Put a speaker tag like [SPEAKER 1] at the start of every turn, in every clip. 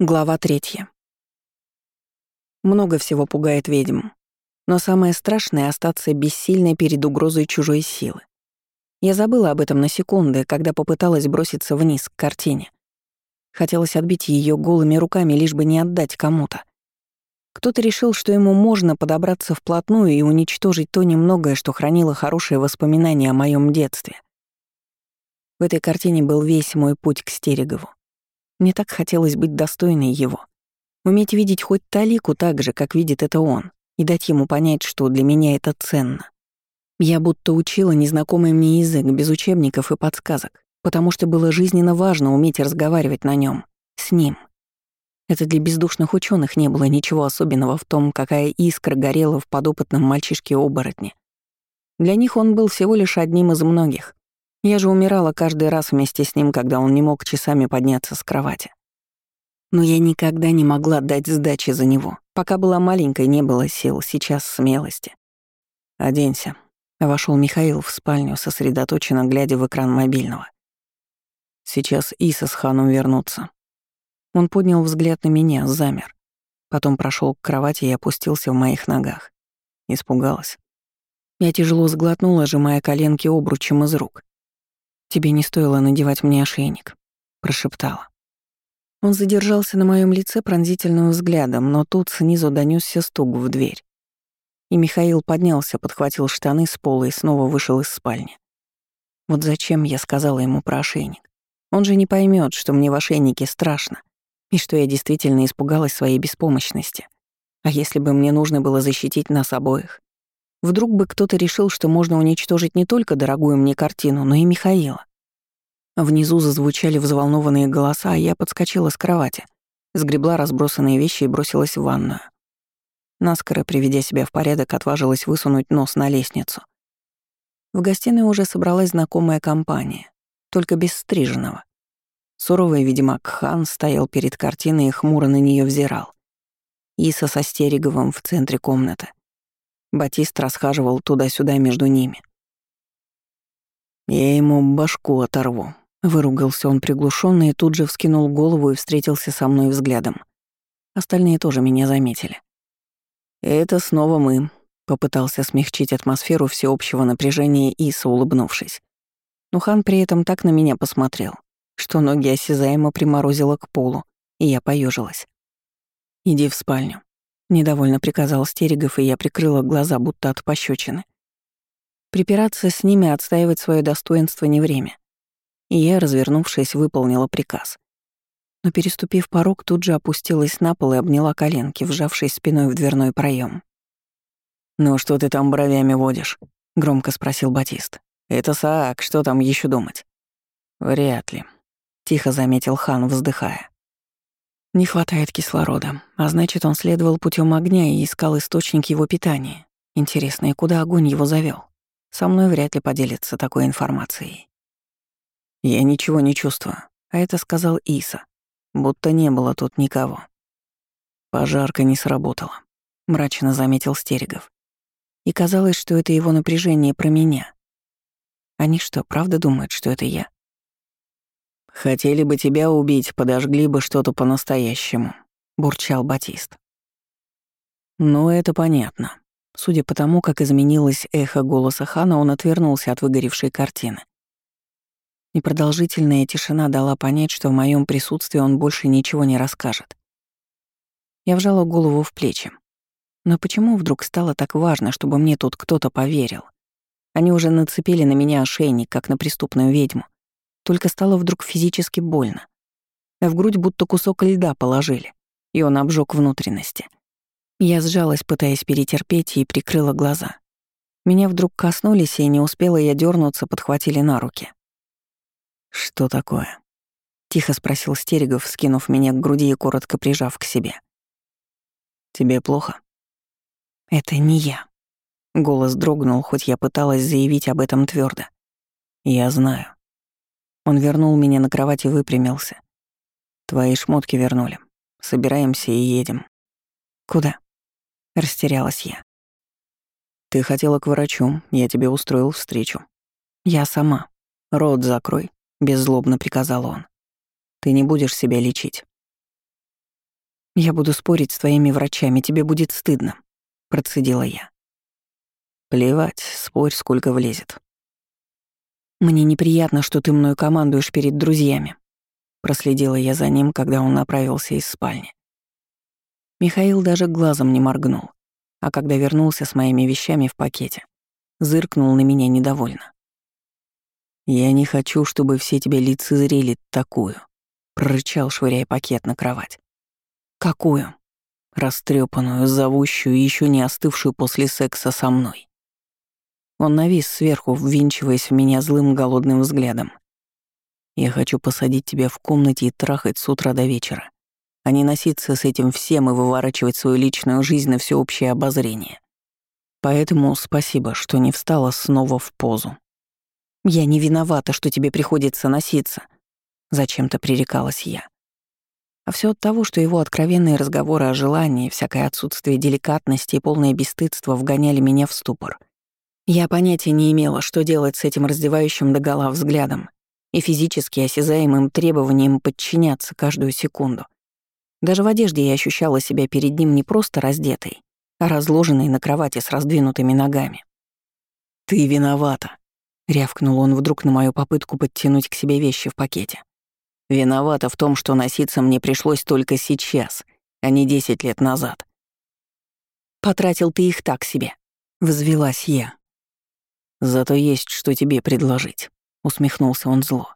[SPEAKER 1] Глава третья. Много всего пугает ведьм. Но самое страшное — остаться бессильной перед угрозой чужой силы. Я забыла об этом на секунды, когда попыталась броситься вниз к картине. Хотелось отбить ее голыми руками, лишь бы не отдать кому-то. Кто-то решил, что ему можно подобраться вплотную и уничтожить то немногое, что хранило хорошие воспоминания о моем детстве. В этой картине был весь мой путь к Стерегову. Мне так хотелось быть достойной его. Уметь видеть хоть талику так же, как видит это он, и дать ему понять, что для меня это ценно. Я будто учила незнакомый мне язык без учебников и подсказок, потому что было жизненно важно уметь разговаривать на нем, с ним. Это для бездушных ученых не было ничего особенного в том, какая искра горела в подопытном мальчишке-оборотне. Для них он был всего лишь одним из многих, я же умирала каждый раз вместе с ним, когда он не мог часами подняться с кровати. Но я никогда не могла дать сдачи за него. Пока была маленькой, не было сил, сейчас смелости. «Оденься», — вошел Михаил в спальню, сосредоточенно глядя в экран мобильного. «Сейчас Иса с Ханом вернутся». Он поднял взгляд на меня, замер. Потом прошел к кровати и опустился в моих ногах. Испугалась. Я тяжело сглотнула, сжимая коленки обручем из рук. «Тебе не стоило надевать мне ошейник», — прошептала. Он задержался на моем лице пронзительным взглядом, но тут снизу донесся стук в дверь. И Михаил поднялся, подхватил штаны с пола и снова вышел из спальни. Вот зачем я сказала ему про ошейник? Он же не поймет, что мне в ошейнике страшно, и что я действительно испугалась своей беспомощности. А если бы мне нужно было защитить нас обоих? Вдруг бы кто-то решил, что можно уничтожить не только дорогую мне картину, но и Михаила. Внизу зазвучали взволнованные голоса, а я подскочила с кровати, сгребла разбросанные вещи и бросилась в ванную. Наскоро, приведя себя в порядок, отважилась высунуть нос на лестницу. В гостиной уже собралась знакомая компания, только без стриженного. Суровый ведьмак Хан стоял перед картиной и хмуро на нее взирал. Иса со Стереговым в центре комнаты. Батист расхаживал туда-сюда между ними. «Я ему башку оторву», — выругался он приглушенно и тут же вскинул голову и встретился со мной взглядом. Остальные тоже меня заметили. «Это снова мы», — попытался смягчить атмосферу всеобщего напряжения Иса, улыбнувшись. Но хан при этом так на меня посмотрел, что ноги осязаемо приморозило к полу, и я поежилась. «Иди в спальню», Недовольно приказал Стерегов, и я прикрыла глаза, будто от пощечины. Припираться с ними, отстаивать свое достоинство не время. И я, развернувшись, выполнила приказ. Но, переступив порог, тут же опустилась на пол и обняла коленки, вжавшись спиной в дверной проем. «Ну что ты там бровями водишь?» — громко спросил Батист. «Это Саак, что там еще думать?» «Вряд ли», — тихо заметил хан, вздыхая. Не хватает кислорода, а значит, он следовал путем огня и искал источник его питания. Интересно, и куда огонь его завел? Со мной вряд ли поделится такой информацией. Я ничего не чувствую, а это сказал Иса, будто не было тут никого. Пожарка не сработала, мрачно заметил Стерегов. И казалось, что это его напряжение про меня. Они что, правда думают, что это я? «Хотели бы тебя убить, подожгли бы что-то по-настоящему», — бурчал Батист. «Ну, это понятно». Судя по тому, как изменилось эхо голоса Хана, он отвернулся от выгоревшей картины. Непродолжительная тишина дала понять, что в моем присутствии он больше ничего не расскажет. Я вжала голову в плечи. Но почему вдруг стало так важно, чтобы мне тут кто-то поверил? Они уже нацепили на меня ошейник, как на преступную ведьму. Только стало вдруг физически больно. В грудь будто кусок льда положили, и он обжег внутренности. Я сжалась, пытаясь перетерпеть, и прикрыла глаза. Меня вдруг коснулись, и не успела я дернуться, подхватили на руки. «Что такое?» — тихо спросил Стерегов, скинув меня к груди и коротко прижав к себе. «Тебе плохо?» «Это не я». Голос дрогнул, хоть я пыталась заявить об этом твердо. «Я знаю. Он вернул меня на кровать и выпрямился. «Твои шмотки вернули. Собираемся и едем». «Куда?» — растерялась я. «Ты хотела к врачу, я тебе устроил встречу». «Я сама. Рот закрой», — беззлобно приказал он. «Ты не будешь себя лечить». «Я буду спорить с твоими врачами, тебе будет стыдно», — процедила я.
[SPEAKER 2] «Плевать, спорь, сколько влезет».
[SPEAKER 1] «Мне неприятно, что ты мною командуешь перед друзьями», — проследила я за ним, когда он направился из спальни. Михаил даже глазом не моргнул, а когда вернулся с моими вещами в пакете, зыркнул на меня недовольно.
[SPEAKER 2] «Я не хочу, чтобы все тебя лицезрели такую», — прорычал, швыряя пакет на кровать.
[SPEAKER 1] «Какую?»
[SPEAKER 2] растрепанную, зовущую и еще не остывшую после секса со мной. Он навис сверху, ввинчиваясь в меня злым голодным взглядом. «Я хочу посадить тебя в комнате и трахать с утра до вечера, а не носиться с этим всем и выворачивать свою личную жизнь на всеобщее обозрение. Поэтому спасибо, что не встала снова в позу.
[SPEAKER 1] Я не виновата, что тебе приходится носиться», — зачем-то пререкалась я. А все от того, что его откровенные разговоры о желании, всякое отсутствие деликатности и полное бесстыдство вгоняли меня в ступор. Я понятия не имела, что делать с этим раздевающим догола взглядом и физически осязаемым требованием подчиняться каждую секунду. Даже в одежде я ощущала себя перед ним не просто раздетой, а разложенной на кровати с раздвинутыми ногами.
[SPEAKER 2] «Ты виновата», — рявкнул он вдруг на мою попытку подтянуть к себе вещи в пакете. Виновата в том, что носиться мне пришлось только сейчас, а не десять лет назад.
[SPEAKER 1] «Потратил ты их так себе», — взвелась я.
[SPEAKER 2] «Зато есть, что тебе предложить», — усмехнулся он зло.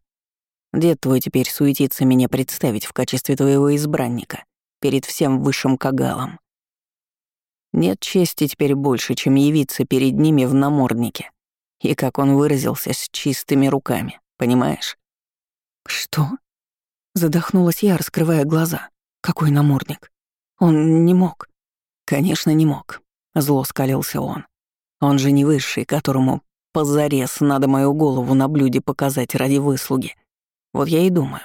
[SPEAKER 2] «Дед твой теперь суетится меня представить в качестве твоего избранника перед всем высшим кагалом. Нет чести теперь больше, чем явиться перед ними в наморднике. И, как он выразился, с чистыми руками, понимаешь?»
[SPEAKER 1] «Что?» Задохнулась я, раскрывая глаза. Какой намордник? Он не мог.
[SPEAKER 2] Конечно, не мог. Зло скалился он. Он же не высший, которому позарез надо мою голову на блюде показать ради выслуги. Вот я и думаю.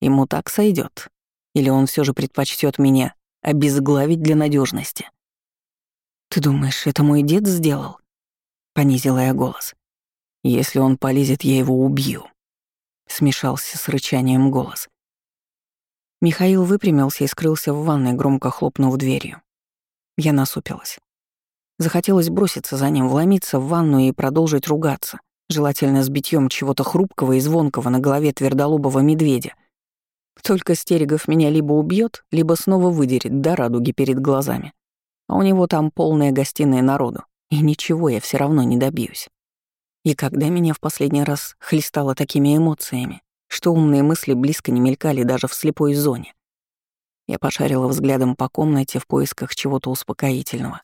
[SPEAKER 2] Ему так сойдет, Или он все же предпочтет меня обезглавить для надежности?
[SPEAKER 1] «Ты думаешь, это мой дед сделал?» Понизила я голос.
[SPEAKER 2] «Если он полезет, я его убью», смешался с рычанием голос.
[SPEAKER 1] Михаил выпрямился и скрылся в ванной, громко хлопнув дверью. Я насупилась. Захотелось броситься за ним, вломиться в ванну и продолжить ругаться, желательно с битьем чего-то хрупкого и звонкого на голове твердолобого медведя. Только Стерегов меня либо убьет, либо снова выдерет до радуги перед глазами. А у него там полная гостиная народу, и ничего я все равно не добьюсь. И когда меня в последний раз хлестало такими эмоциями, что умные мысли близко не мелькали даже в слепой зоне. Я пошарила взглядом по комнате в поисках чего-то успокоительного.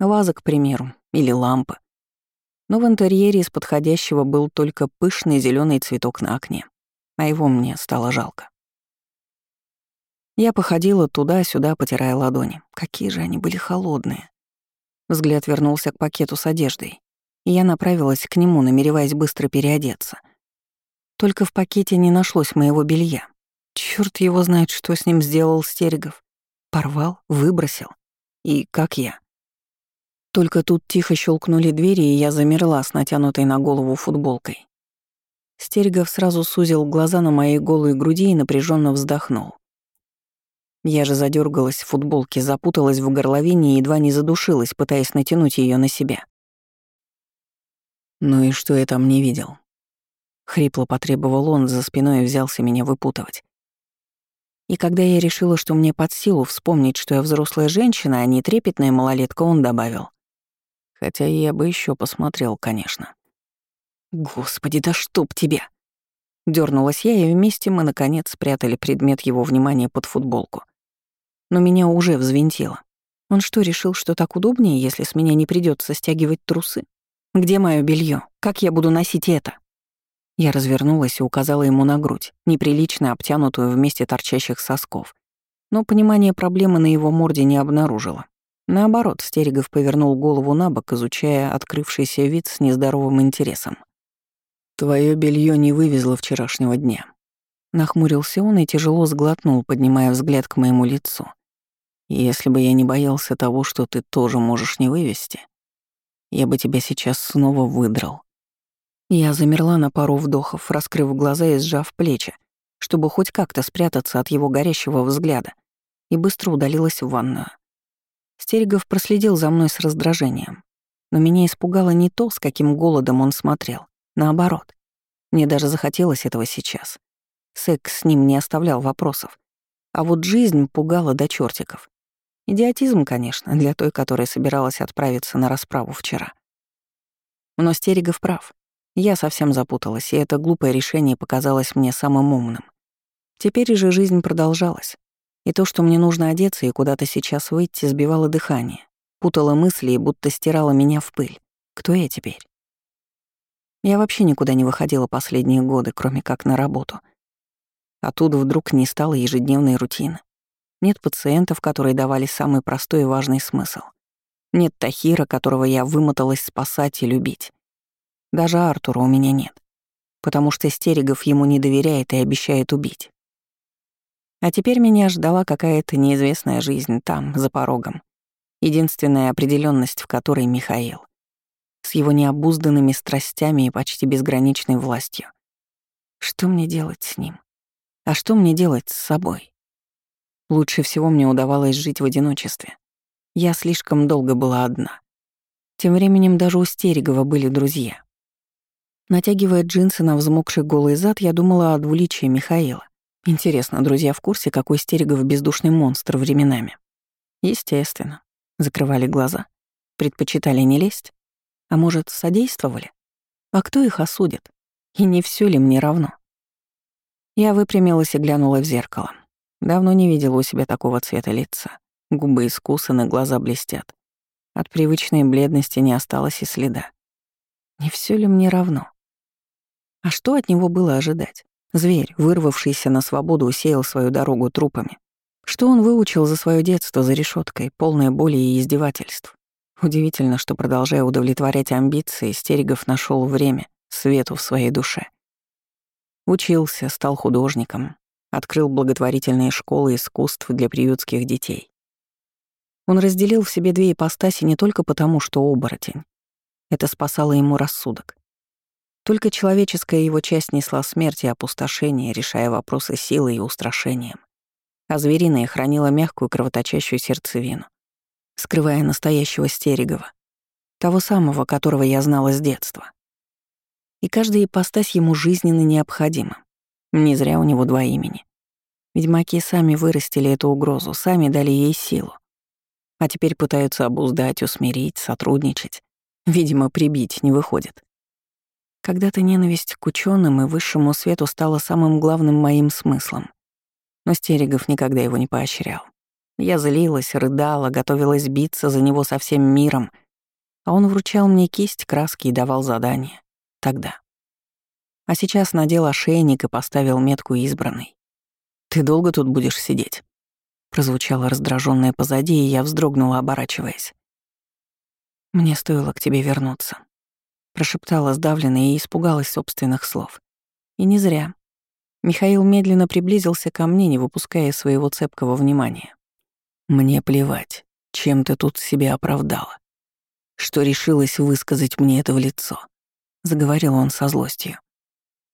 [SPEAKER 1] Ваза, к примеру, или лампы. Но в интерьере из подходящего был только пышный зеленый цветок на окне, а его мне стало жалко. Я походила туда-сюда, потирая ладони. Какие же они были холодные. Взгляд вернулся к пакету с одеждой и я направилась к нему, намереваясь быстро переодеться. Только в пакете не нашлось моего белья. Черт его знает, что с ним сделал Стерегов. Порвал, выбросил. И как я? Только тут тихо щелкнули двери, и я замерла с натянутой на голову футболкой. Стерегов сразу сузил глаза на моей голой груди и напряженно вздохнул. Я же задергалась в футболке, запуталась в горловине и едва не задушилась, пытаясь натянуть ее на себя.
[SPEAKER 2] «Ну и что я там не видел?» Хрипло потребовал он, за спиной и взялся меня выпутывать.
[SPEAKER 1] И когда я решила, что мне под силу вспомнить, что я взрослая женщина, а не трепетная малолетка, он добавил.
[SPEAKER 2] Хотя я бы еще посмотрел, конечно.
[SPEAKER 1] «Господи, да чтоб тебя!» Дёрнулась я, и вместе мы, наконец, спрятали предмет его внимания под футболку. Но меня уже взвинтило. Он что, решил, что так удобнее, если с меня не придется стягивать трусы? Где мое белье? Как я буду носить это? Я развернулась и указала ему на грудь, неприлично обтянутую вместе торчащих сосков. Но понимание проблемы на его морде не обнаружила. Наоборот, Стерегов повернул голову на бок, изучая открывшийся вид с нездоровым интересом.
[SPEAKER 2] «Твое белье не вывезло вчерашнего дня».
[SPEAKER 1] Нахмурился он и тяжело сглотнул, поднимая взгляд к моему лицу.
[SPEAKER 2] «Если бы я не боялся того, что ты тоже можешь не вывести, я бы тебя сейчас снова выдрал».
[SPEAKER 1] Я замерла на пару вдохов, раскрыв глаза и сжав плечи, чтобы хоть как-то спрятаться от его горящего взгляда. и быстро удалилась в ванную. Стерегов проследил за мной с раздражением. Но меня испугало не то, с каким голодом он смотрел. Наоборот. Мне даже захотелось этого сейчас. Секс с ним не оставлял вопросов. А вот жизнь пугала до чертиков. Идиотизм, конечно, для той, которая собиралась отправиться на расправу вчера. Но Стерегов прав. Я совсем запуталась, и это глупое решение показалось мне самым умным. Теперь же жизнь продолжалась. И то, что мне нужно одеться и куда-то сейчас выйти, сбивало дыхание, путало мысли и будто стирало меня в пыль. Кто я теперь? Я вообще никуда не выходила последние годы, кроме как на работу. Оттуда вдруг не стало ежедневной рутины. Нет пациентов, которые давали самый простой и важный смысл. Нет Тахира, которого я вымоталась спасать и любить. Даже Артура у меня нет, потому что Стерегов ему не доверяет и обещает убить. А теперь меня ждала какая-то неизвестная жизнь там, за порогом. Единственная определенность в которой Михаил. С его необузданными страстями и почти безграничной властью. Что мне делать с ним? А что мне делать с собой? Лучше всего мне удавалось жить в одиночестве. Я слишком долго была одна. Тем временем даже у Стерегова были друзья. Натягивая джинсы на взмокший голый зад, я думала о двуличии Михаила. Интересно, друзья в курсе, какой Стерегов бездушный монстр временами? Естественно. Закрывали глаза. Предпочитали не лезть. А может, содействовали? А кто их осудит? И не все ли мне равно? Я выпрямилась и глянула в зеркало. Давно не видела у себя такого цвета лица. Губы искусаны, глаза блестят. От привычной бледности не осталось и следа. Не все ли мне равно? А что от него было ожидать? Зверь, вырвавшийся на свободу, усеял свою дорогу трупами. Что он выучил за свое детство за решеткой, полное боли и издевательств? Удивительно, что, продолжая удовлетворять амбиции, Стерегов нашел время, свету в своей душе. Учился, стал художником, открыл благотворительные школы искусств для приютских детей. Он разделил в себе две ипостаси не только потому, что оборотень. Это спасало ему рассудок. Только человеческая его часть несла смерть и опустошение, решая вопросы силой и устрашением. А звериная хранила мягкую кровоточащую сердцевину, скрывая настоящего Стерегова, того самого, которого я знала с детства. И каждая ипостась ему жизненно необходима. Не зря у него два имени. Ведьмаки сами вырастили эту угрозу, сами дали ей силу. А теперь пытаются обуздать, усмирить, сотрудничать. Видимо, прибить не выходит. Когда-то ненависть к ученым и высшему свету стала самым главным моим смыслом. Но Стерегов никогда его не поощрял. Я злилась, рыдала, готовилась биться за него со всем миром, а он вручал мне кисть, краски и давал задания. Тогда. А сейчас надел ошейник и поставил метку избранной. «Ты долго тут будешь сидеть?» Прозвучало раздраженное позади, и я вздрогнула, оборачиваясь. «Мне стоило к тебе вернуться», Прошептала сдавленно и испугалась собственных слов. И не зря. Михаил медленно приблизился ко мне, не выпуская своего цепкого внимания. «Мне плевать, чем ты тут себя оправдала. Что решилась высказать мне это в лицо?» Заговорил он со злостью.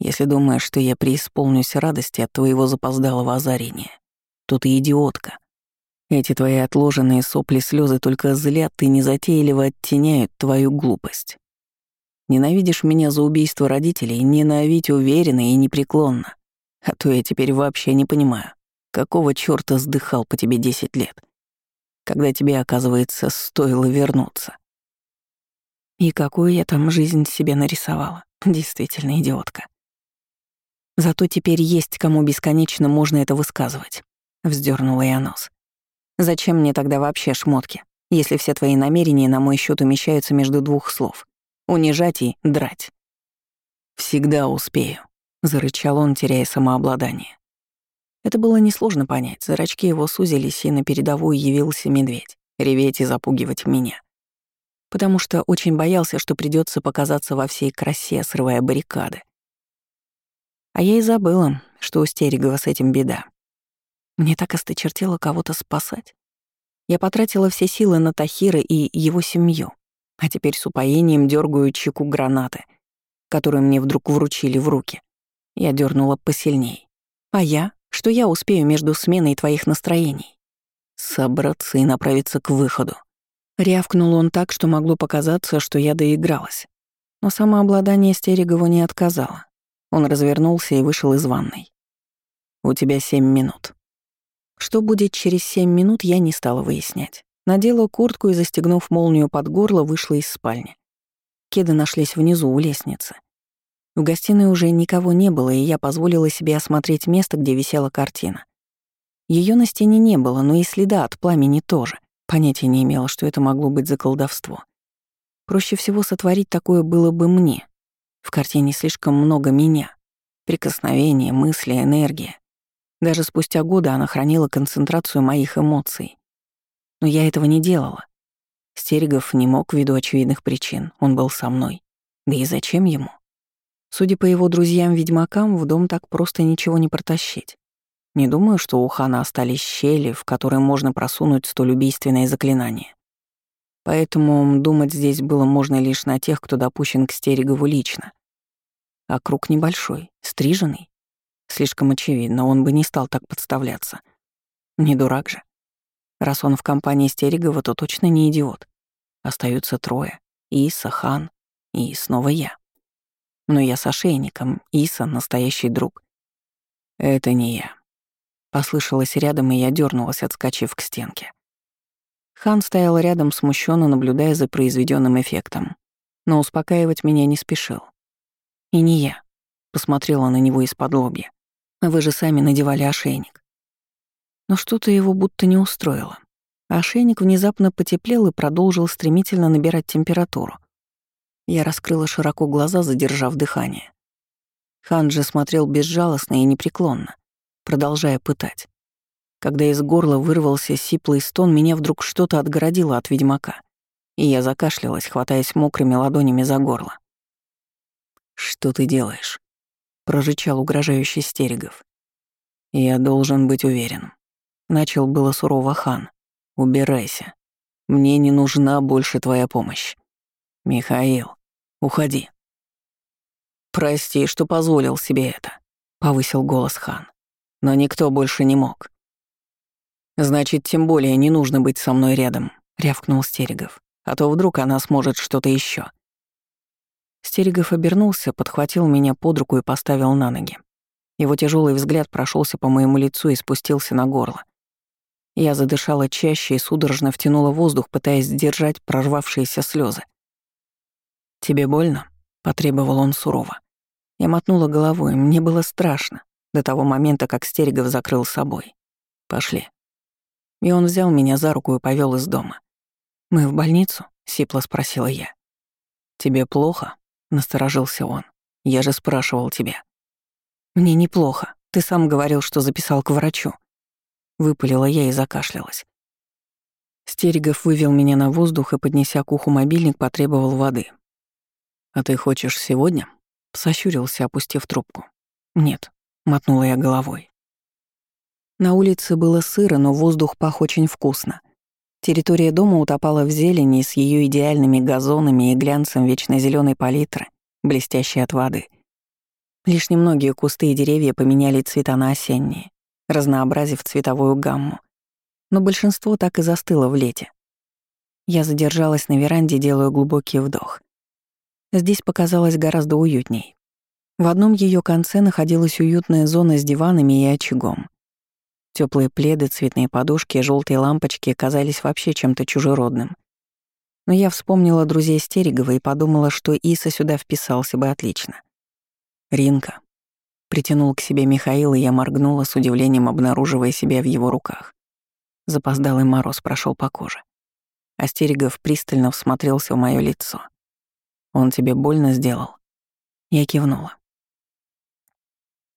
[SPEAKER 1] «Если думаешь, что я преисполнюсь радости от твоего запоздалого озарения, то ты идиотка. Эти твои отложенные сопли слезы только злят и незатейливо оттеняют твою глупость. Ненавидишь меня за убийство родителей, ненавидь уверенно и непреклонно. А то я теперь вообще не понимаю, какого чёрта сдыхал по тебе 10 лет, когда тебе, оказывается, стоило вернуться. И какую я там жизнь себе нарисовала. Действительно идиотка. Зато теперь есть кому бесконечно можно это высказывать. Вздернула я нос. Зачем мне тогда вообще шмотки, если все твои намерения на мой счет умещаются между двух слов? Унижать и драть. «Всегда успею», — зарычал он, теряя самообладание. Это было несложно понять, зрачки его сузились, и на передовую явился медведь, реветь и запугивать меня. Потому что очень боялся, что придется показаться во всей красе, срывая баррикады. А я и забыла, что у Стерегова с этим беда. Мне так осточертело кого-то спасать. Я потратила все силы на Тахира и его семью, а теперь с упоением дергаю чеку гранаты, которую мне вдруг вручили в руки. Я дернула посильней. А я? Что я успею между сменой твоих настроений?
[SPEAKER 2] собраться и направиться к выходу.
[SPEAKER 1] Рявкнул он так, что могло показаться, что я доигралась. Но самообладание Стерегову не отказало. Он развернулся и вышел из ванной. «У тебя семь минут». Что будет через семь минут, я не стала выяснять. Надела куртку и, застегнув молнию под горло, вышла из спальни. Кеды нашлись внизу, у лестницы. В гостиной уже никого не было, и я позволила себе осмотреть место, где висела картина. Ее на стене не было, но и следа от пламени тоже. Понятия не имела, что это могло быть за колдовство. Проще всего сотворить такое было бы мне. В картине слишком много меня. Прикосновения, мысли, энергия. Даже спустя годы она хранила концентрацию моих эмоций. Но я этого не делала. Стерегов не мог ввиду очевидных причин, он был со мной. Да и зачем ему? Судя по его друзьям-ведьмакам, в дом так просто ничего не протащить. Не думаю, что у хана остались щели, в которые можно просунуть столь убийственное заклинание. Поэтому думать здесь было можно лишь на тех, кто допущен к Стерегову лично. А круг небольшой, стриженный. Слишком очевидно, он бы не стал так подставляться. Не дурак же. Раз он в компании Стерегова, то точно не идиот. Остаются трое. Иса, Хан и снова я. Но я с ошейником, Иса — настоящий друг. Это не я. Послышалось рядом, и я дернулась, отскочив к стенке. Хан стоял рядом, смущенно наблюдая за произведенным эффектом, но успокаивать меня не спешил. И не я. Посмотрела на него из-под лобья. Вы же сами надевали ошейник. Но что-то его будто не устроило. Ошейник внезапно потеплел и продолжил стремительно набирать температуру. Я раскрыла широко глаза, задержав дыхание. Хан же смотрел безжалостно и непреклонно продолжая пытать. Когда из горла вырвался сиплый стон, меня вдруг что-то отгородило от ведьмака, и я закашлялась, хватаясь мокрыми ладонями за горло. «Что ты делаешь?» — прорычал угрожающий Стерегов. «Я должен быть уверен». Начал было сурово хан. «Убирайся. Мне не нужна больше твоя помощь. Михаил, уходи». «Прости, что позволил себе это», — повысил голос хан но никто больше не мог. «Значит, тем более не нужно быть со мной рядом», — рявкнул Стерегов. «А то вдруг она сможет что-то еще. Стерегов обернулся, подхватил меня под руку и поставил на ноги. Его тяжелый взгляд прошелся по моему лицу и спустился на горло. Я задышала чаще и судорожно втянула воздух, пытаясь сдержать прорвавшиеся слезы. «Тебе больно?» — потребовал он сурово. Я мотнула головой, мне было страшно до того момента, как Стерегов закрыл собой. Пошли. И он взял меня за руку и повел из дома. «Мы в больницу?» — сипло спросила я. «Тебе плохо?» — насторожился он. «Я же спрашивал тебя». «Мне неплохо. Ты сам говорил, что записал к врачу». Выпалила я и закашлялась. Стерегов вывел меня на воздух и, поднеся к уху мобильник, потребовал воды. «А ты хочешь сегодня?» — сощурился, опустив трубку. «Нет, мотнула я головой. На улице было сыро, но воздух пах очень вкусно. Территория дома утопала в зелени с ее идеальными газонами и глянцем вечно зеленой палитры, блестящей от воды. Лишь немногие кусты и деревья поменяли цвета на осенние, разнообразив цветовую гамму. Но большинство так и застыло в лете. Я задержалась на веранде, делая глубокий вдох. Здесь показалось гораздо уютней. В одном ее конце находилась уютная зона с диванами и очагом. Теплые пледы, цветные подушки и желтые лампочки казались вообще чем-то чужеродным. Но я вспомнила друзей Стерегова и подумала, что Иса сюда вписался бы отлично. «Ринка». Притянул к себе Михаил, и я моргнула с удивлением, обнаруживая себя в его руках. Запоздалый мороз прошел по коже. Астерегов пристально всмотрелся в мое лицо. «Он тебе больно сделал?» Я кивнула.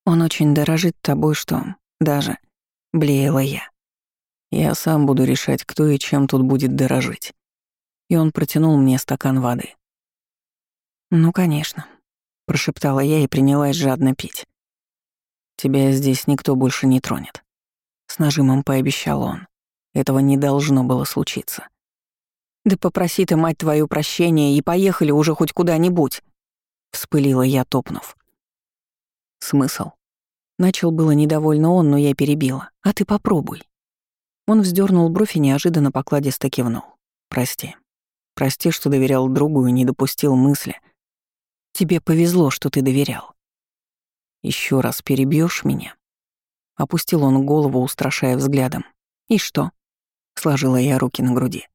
[SPEAKER 1] Он очень дорожит тобой, что даже блеяла я. Я сам буду решать, кто и чем тут будет дорожить. И он протянул мне стакан воды. «Ну, конечно», — прошептала я и принялась жадно пить. «Тебя здесь никто больше не тронет», — с нажимом пообещал он. Этого не должно было случиться. «Да попроси ты, мать твою, прощения и поехали уже хоть куда-нибудь», — вспылила я, топнув. «Смысл?» Начал было недовольно он, но я перебила. «А ты попробуй». Он вздернул бровь и неожиданно покладисто кивнул. «Прости. Прости, что доверял другу и не допустил мысли. Тебе повезло, что ты доверял. Еще раз перебьешь меня?» Опустил он голову, устрашая взглядом. «И что?» — сложила я руки на груди.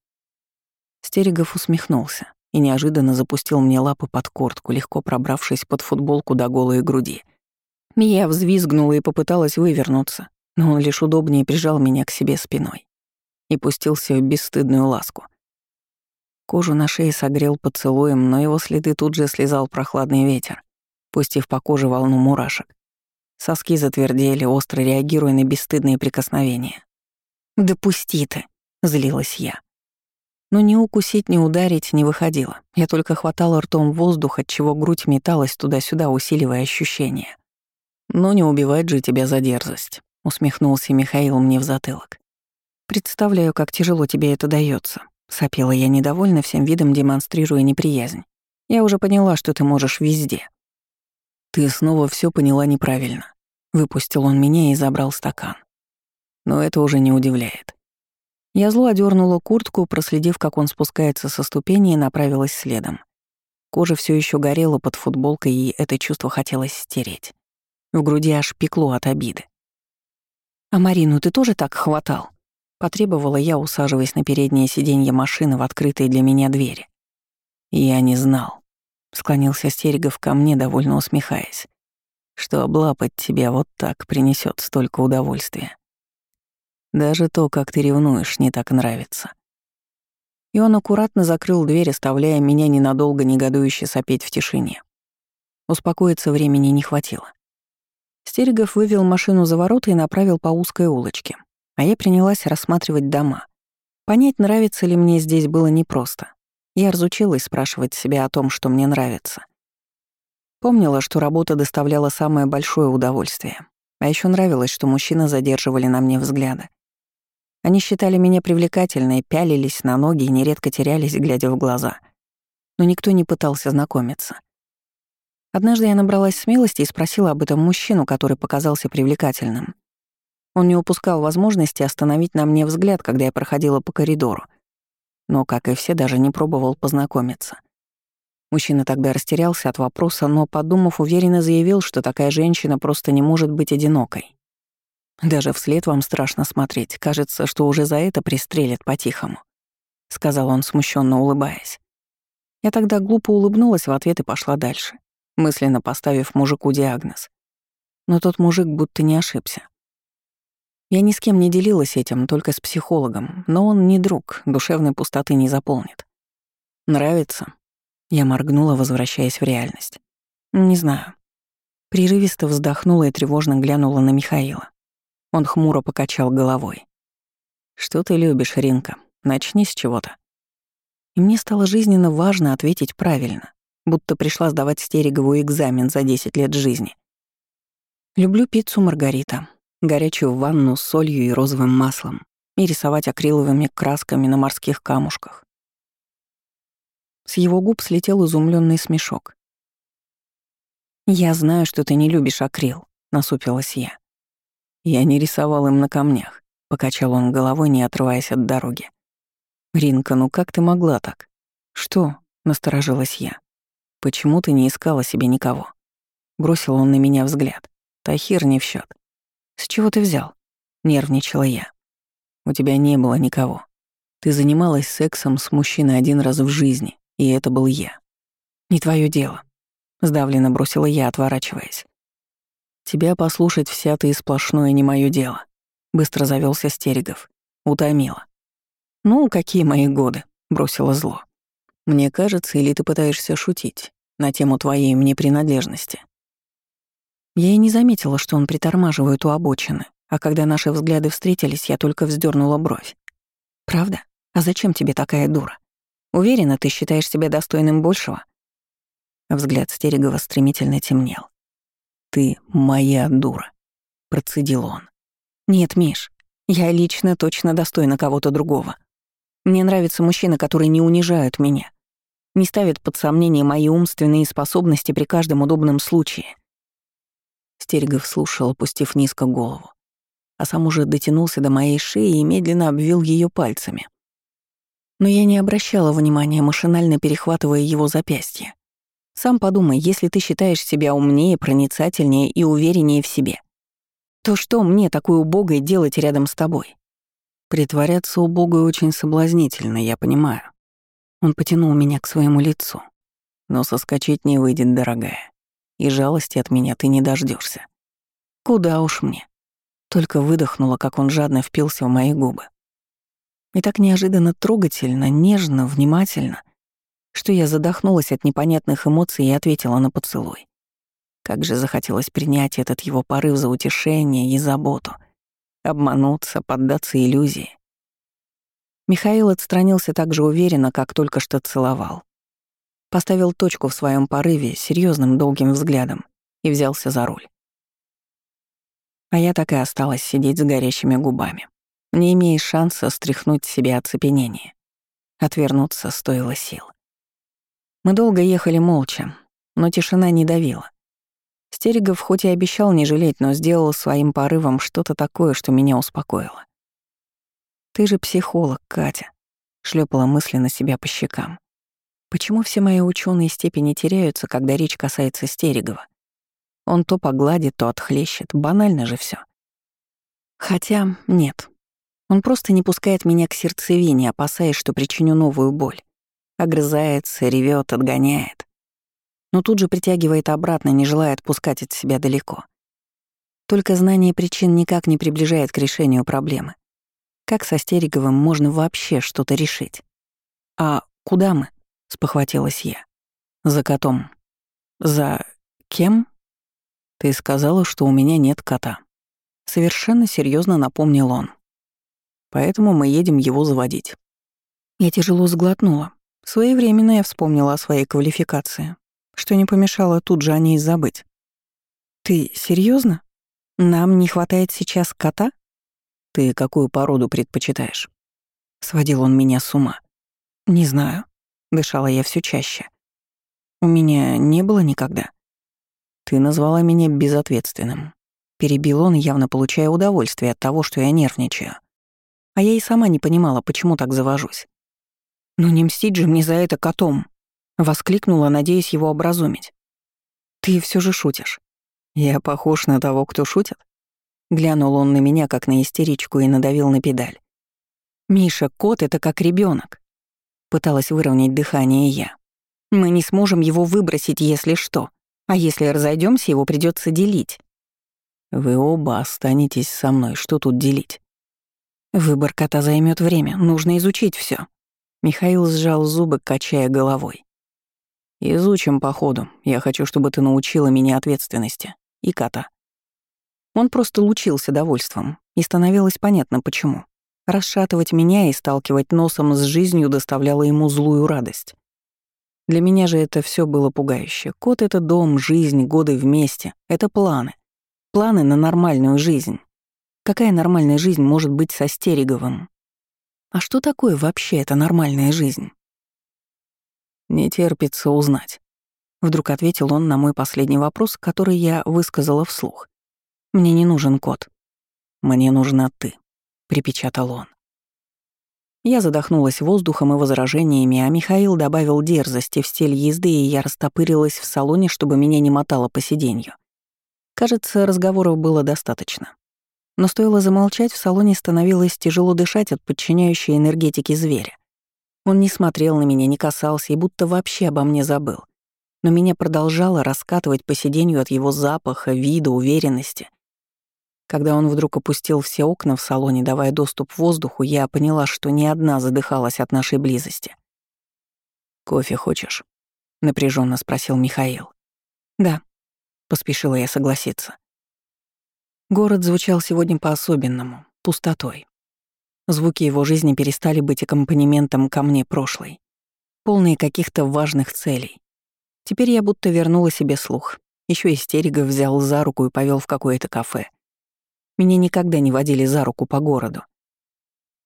[SPEAKER 1] Стерегов усмехнулся и неожиданно запустил мне лапы под куртку, легко пробравшись под футболку до голой груди. Я взвизгнула и попыталась вывернуться, но он лишь удобнее прижал меня к себе спиной и пустился в бесстыдную ласку. Кожу на шее согрел поцелуем, но его следы тут же слезал прохладный ветер, пустив по коже волну мурашек. Соски затвердели, остро реагируя на бесстыдные прикосновения. «Да пусти ты!» — злилась я. Но ни укусить, ни ударить не выходило. Я только хватала ртом воздух, отчего грудь металась туда-сюда, усиливая ощущения. «Но не убивать же тебя за дерзость», — усмехнулся Михаил мне в затылок. «Представляю, как тяжело тебе это дается. сопела я недовольно, всем видом демонстрируя неприязнь. «Я уже поняла, что ты можешь везде». «Ты снова все поняла неправильно». Выпустил он меня и забрал стакан. Но это уже не удивляет. Я зло одернула куртку, проследив, как он спускается со ступени, и направилась следом. Кожа все еще горела под футболкой, и это чувство хотелось стереть. В груди аж пекло от обиды. «А Марину ты тоже так хватал?» Потребовала я, усаживаясь на переднее сиденье машины в открытые для меня двери. «Я не знал», — склонился Стерегов ко мне, довольно усмехаясь, «что облапать тебя вот так принесет столько удовольствия. Даже то, как ты ревнуешь, не так нравится». И он аккуратно закрыл дверь, оставляя меня ненадолго негодующе сопеть в тишине. Успокоиться времени не хватило. Стерегов вывел машину за ворота и направил по узкой улочке, а я принялась рассматривать дома. Понять, нравится ли мне здесь, было непросто. Я разучилась спрашивать себя о том, что мне нравится. Помнила, что работа доставляла самое большое удовольствие. А еще нравилось, что мужчины задерживали на мне взгляды. Они считали меня привлекательной, пялились на ноги и нередко терялись, глядя в глаза. Но никто не пытался знакомиться. Однажды я набралась смелости и спросила об этом мужчину, который показался привлекательным. Он не упускал возможности остановить на мне взгляд, когда я проходила по коридору. Но, как и все, даже не пробовал познакомиться. Мужчина тогда растерялся от вопроса, но, подумав, уверенно заявил, что такая женщина просто не может быть одинокой. «Даже вслед вам страшно смотреть. Кажется, что уже за это пристрелят по-тихому», — сказал он, смущенно улыбаясь. Я тогда глупо улыбнулась в ответ и пошла дальше мысленно поставив мужику диагноз. Но тот мужик будто не ошибся. Я ни с кем не делилась этим, только с психологом, но он не друг, душевной пустоты не заполнит. Нравится? Я моргнула, возвращаясь в реальность. Не знаю. Прерывисто вздохнула и тревожно глянула на Михаила. Он хмуро покачал головой. «Что ты любишь, Ринка? Начни с чего-то». И мне стало жизненно важно ответить правильно будто пришла сдавать Стерегову экзамен за 10 лет жизни. Люблю пиццу Маргарита, горячую ванну с солью и розовым маслом и рисовать акриловыми красками на морских камушках. С его губ слетел изумленный смешок. «Я знаю, что ты не любишь акрил», — насупилась я. «Я не рисовал им на камнях», — покачал он головой, не отрываясь от дороги. «Ринка, ну как ты могла так?» «Что?» — насторожилась я. «Почему ты не искала себе никого?» Бросил он на меня взгляд. «Тахир не в счет. «С чего ты взял?» — нервничала я. «У тебя не было никого. Ты занималась сексом с мужчиной один раз в жизни, и это был я. Не твое дело», — сдавленно бросила я, отворачиваясь. «Тебя послушать вся ты сплошное не мое дело», — быстро завелся Стерегов. Утомила. «Ну, какие мои годы?» — бросила зло. «Мне кажется, или ты пытаешься шутить?» на тему твоей мне принадлежности. Я и не заметила, что он притормаживает у обочины, а когда наши взгляды встретились, я только вздернула бровь. «Правда? А зачем тебе такая дура? Уверена, ты считаешь себя достойным большего?» Взгляд Стерегова стремительно темнел. «Ты моя дура», — процедил он. «Нет, Миш, я лично точно достойна кого-то другого. Мне нравятся мужчины, которые не унижают меня, не ставит под сомнение мои умственные способности при каждом удобном случае. Стерегов слушал, опустив низко голову. а сам уже дотянулся до моей шеи и медленно обвил ее пальцами. Но я не обращала внимания, машинально перехватывая его запястье. Сам подумай, если ты считаешь себя умнее, проницательнее и увереннее в себе, то что мне, такой убогой, делать рядом с тобой?
[SPEAKER 2] Притворяться убогой очень соблазнительно, я понимаю. Он потянул меня к своему лицу. Но соскочить не выйдет, дорогая. И жалости от меня ты не дождешься.
[SPEAKER 1] Куда уж мне. Только выдохнула, как он жадно впился в мои губы. И так неожиданно трогательно, нежно, внимательно, что я задохнулась от непонятных эмоций и ответила на поцелуй. Как же захотелось принять этот его порыв за утешение и заботу. Обмануться, поддаться иллюзии. Михаил отстранился так же уверенно, как только что целовал. Поставил точку в своем порыве серьезным долгим взглядом и взялся за руль. А я так и осталась сидеть с горящими губами, не имея шанса стряхнуть себе оцепенение. Отвернуться стоило сил. Мы долго ехали молча, но тишина не давила. Стерегов хоть и обещал не жалеть, но сделал своим порывом что-то такое, что меня успокоило. «Ты же психолог, Катя», — шлепала мысленно себя по щекам. «Почему все мои ученые степени теряются, когда речь касается Стерегова? Он то погладит, то отхлещет, банально же все. Хотя нет. Он просто не пускает меня к сердцевине, опасаясь, что причиню новую боль. Огрызается, ревет, отгоняет но тут же притягивает обратно, не желая отпускать от себя далеко. Только знание причин никак не приближает к решению проблемы. Как со Стереговым можно вообще что-то решить? «А куда мы?» — спохватилась я. «За котом». «За кем?» «Ты сказала, что у меня нет кота». Совершенно серьезно напомнил он. «Поэтому мы едем его заводить». Я тяжело сглотнула. Своевременно я вспомнила о своей квалификации что не помешало тут же о ней забыть. «Ты серьезно? Нам не хватает сейчас кота?» «Ты какую породу предпочитаешь?» Сводил он меня с ума. «Не знаю», — дышала я все чаще. «У меня не было никогда». «Ты назвала меня безответственным». Перебил он, явно получая удовольствие от того, что я нервничаю. А я и сама не понимала, почему так завожусь. «Ну не мстить же мне за это котом!» Воскликнула, надеясь его образумить. «Ты все же шутишь. Я похож на того, кто шутит?» Глянул он на меня, как на истеричку, и надавил на педаль. «Миша, кот — это как ребенок. Пыталась выровнять дыхание я. «Мы не сможем его выбросить, если что. А если разойдемся, его придется делить».
[SPEAKER 2] «Вы оба останетесь со мной, что тут делить?»
[SPEAKER 1] «Выбор кота займет время, нужно изучить все. Михаил сжал зубы, качая головой.
[SPEAKER 2] Изучим по ходу. Я хочу, чтобы ты научила меня ответственности. И кота.
[SPEAKER 1] Он просто лучился довольством, и становилось понятно, почему. Расшатывать меня и сталкивать носом с жизнью доставляло ему злую радость. Для меня же это все было пугающе. Кот — это дом, жизнь, годы вместе. Это планы. Планы на нормальную жизнь. Какая нормальная жизнь может быть со Стереговым? А что такое вообще эта нормальная жизнь?
[SPEAKER 2] «Не терпится узнать», — вдруг ответил он на мой последний вопрос, который я высказала вслух. «Мне не нужен кот. Мне нужна ты», — припечатал он.
[SPEAKER 1] Я задохнулась воздухом и возражениями, а Михаил добавил дерзости в стиль езды, и я растопырилась в салоне, чтобы меня не мотало по сиденью. Кажется, разговоров было достаточно. Но стоило замолчать, в салоне становилось тяжело дышать от подчиняющей энергетики зверя. Он не смотрел на меня, не касался и будто вообще обо мне забыл. Но меня продолжало раскатывать по сиденью от его запаха, вида, уверенности. Когда он вдруг опустил все окна в салоне, давая доступ воздуху, я поняла, что ни одна задыхалась от нашей близости.
[SPEAKER 2] «Кофе хочешь?»
[SPEAKER 1] — напряженно спросил Михаил. «Да», — поспешила я согласиться. Город звучал сегодня по-особенному, пустотой. Звуки его жизни перестали быть аккомпанементом ко мне прошлой, полные каких-то важных целей. Теперь я будто вернула себе слух. Еще истерика взял за руку и повел в какое-то кафе. Меня никогда не водили за руку по городу.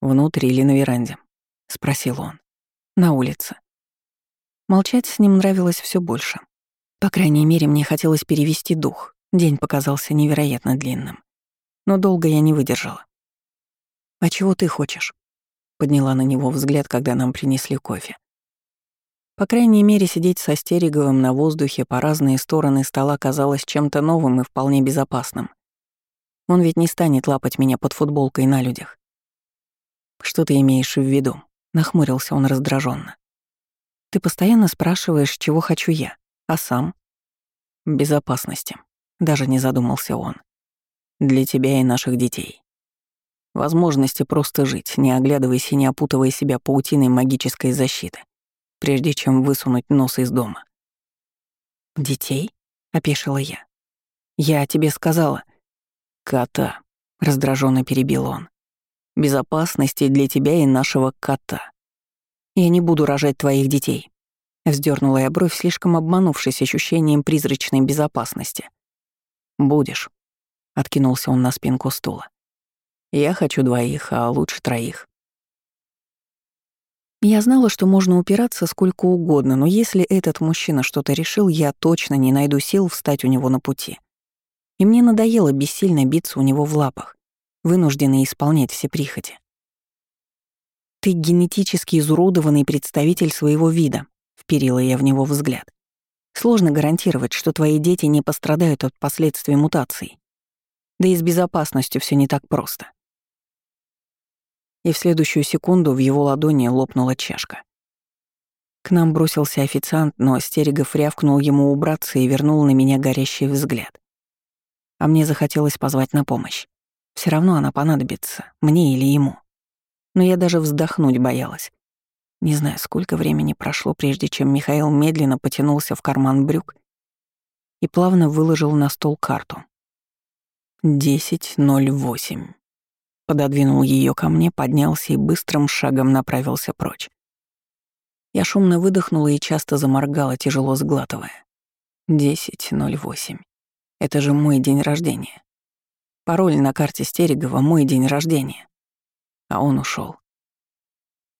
[SPEAKER 2] «Внутри или на веранде?» — спросил он.
[SPEAKER 1] «На улице». Молчать с ним нравилось все больше. По крайней мере, мне хотелось перевести дух. День показался невероятно длинным. Но долго я не выдержала. «А чего ты хочешь?» Подняла на него взгляд, когда нам принесли кофе. По крайней мере, сидеть со Стереговым на воздухе по разные стороны стола казалось чем-то новым и вполне безопасным. Он ведь не станет лапать меня под футболкой на людях. «Что ты имеешь в виду?» — нахмурился он раздраженно. «Ты постоянно спрашиваешь, чего хочу я, а сам?» «Безопасности», — даже не задумался он. «Для тебя и наших детей. Возможности просто жить, не оглядываясь и не опутывая себя паутиной магической защиты, прежде чем высунуть нос из дома». «Детей?» — опешила я. «Я тебе сказала...» «Кота», — раздраженно перебил он. «Безопасности для тебя и нашего кота. Я не буду рожать твоих детей», — вздернула я бровь, слишком обманувшись ощущением призрачной безопасности. «Будешь», — откинулся он на спинку стула. «Я хочу двоих, а лучше троих». Я знала, что можно упираться сколько угодно, но если этот мужчина что-то решил, я точно не найду сил встать у него на пути и мне надоело бессильно биться у него в лапах, вынужденный исполнять все прихоти. «Ты генетически изуродованный представитель своего вида», — вперила я в него взгляд. «Сложно гарантировать, что твои дети не пострадают от последствий мутаций. Да и с безопасностью все не так просто». И в следующую секунду в его ладони лопнула чашка. К нам бросился официант, но Стерегов рявкнул ему убраться и вернул на меня горящий взгляд а мне захотелось позвать на помощь. Все равно она понадобится, мне или ему. Но я даже вздохнуть боялась. Не знаю, сколько времени прошло, прежде чем Михаил медленно потянулся в карман брюк и плавно выложил на стол карту. «Десять ноль восемь». Пододвинул ее ко мне, поднялся и быстрым шагом направился прочь. Я шумно выдохнула и часто заморгала, тяжело сглатывая. Десять ноль восемь. Это же мой день рождения. Пароль на карте Стерегова — мой день рождения. А он ушел.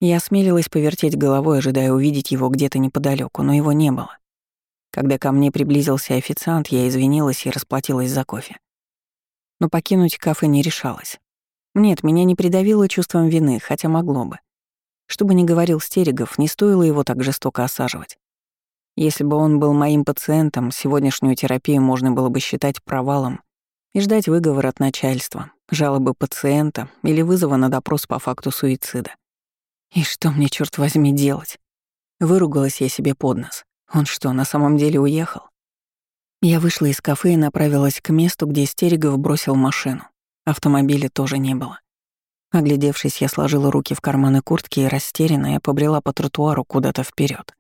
[SPEAKER 1] Я осмелилась повертеть головой, ожидая увидеть его где-то неподалеку, но его не было. Когда ко мне приблизился официант, я извинилась и расплатилась за кофе. Но покинуть кафе не решалась. Нет, меня не придавило чувством вины, хотя могло бы. Что бы ни говорил Стерегов, не стоило его так жестоко осаживать. Если бы он был моим пациентом, сегодняшнюю терапию можно было бы считать провалом и ждать выговор от начальства, жалобы пациента или вызова на допрос по факту суицида. И что мне, черт возьми, делать? Выругалась я себе под нос. Он что, на самом деле уехал? Я вышла из кафе и направилась к месту, где Стерегов бросил машину. Автомобиля тоже не было. Оглядевшись, я сложила руки в карманы куртки и растерянная побрела по тротуару куда-то вперед.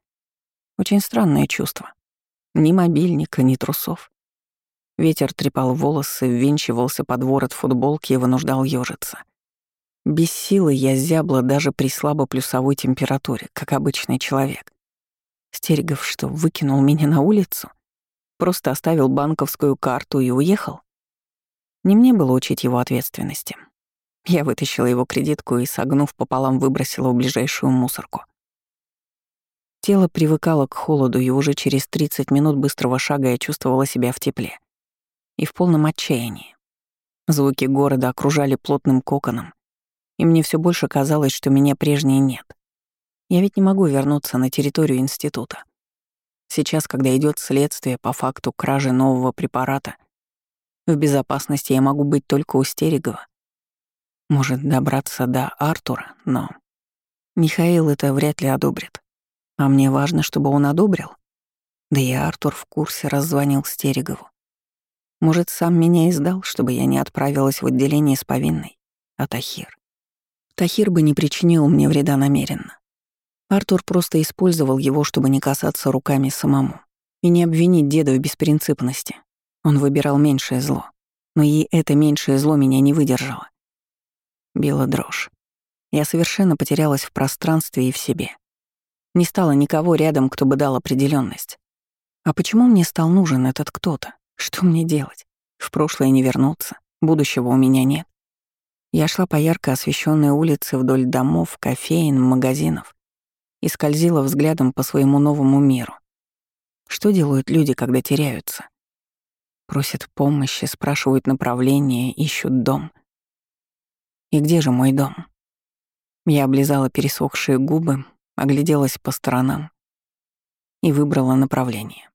[SPEAKER 1] Очень странное чувство. Ни мобильника, ни трусов. Ветер трепал волосы, ввинчивался под ворот футболки и вынуждал ёжиться. Без силы я зябла даже при слабо-плюсовой температуре, как обычный человек. Стерегов что, выкинул меня на улицу? Просто оставил банковскую карту и уехал? Не мне было учить его ответственности. Я вытащила его кредитку и, согнув пополам, выбросила в ближайшую мусорку. Тело привыкало к холоду, и уже через 30 минут быстрого шага я чувствовала себя в тепле. И в полном отчаянии. Звуки города окружали плотным коконом, и мне все больше казалось, что меня прежней нет. Я ведь не могу вернуться на территорию института. Сейчас, когда идет следствие по факту кражи нового препарата, в безопасности я могу быть только у Стерегова. Может, добраться до Артура, но... Михаил это вряд ли одобрит. А мне важно, чтобы он одобрил. Да и Артур в курсе раззвонил Стерегову. Может, сам меня издал, чтобы я не отправилась в отделение с повинной. А Тахир? Тахир бы не причинил мне вреда намеренно. Артур просто использовал его, чтобы не касаться руками самому и не обвинить деда в беспринципности. Он выбирал меньшее зло. Но и это меньшее зло меня не выдержало. Била дрожь. Я совершенно потерялась в пространстве и в себе. Не стало никого рядом, кто бы дал определенность. А почему мне стал нужен этот кто-то? Что мне делать? В прошлое не вернуться, будущего у меня нет. Я шла по ярко освещенной улице вдоль домов, кофеин, магазинов и скользила взглядом по своему новому миру. Что делают люди, когда теряются? Просят помощи, спрашивают направление, ищут дом. И где же мой дом? Я облизала пересохшие губы, огляделась по сторонам и выбрала направление.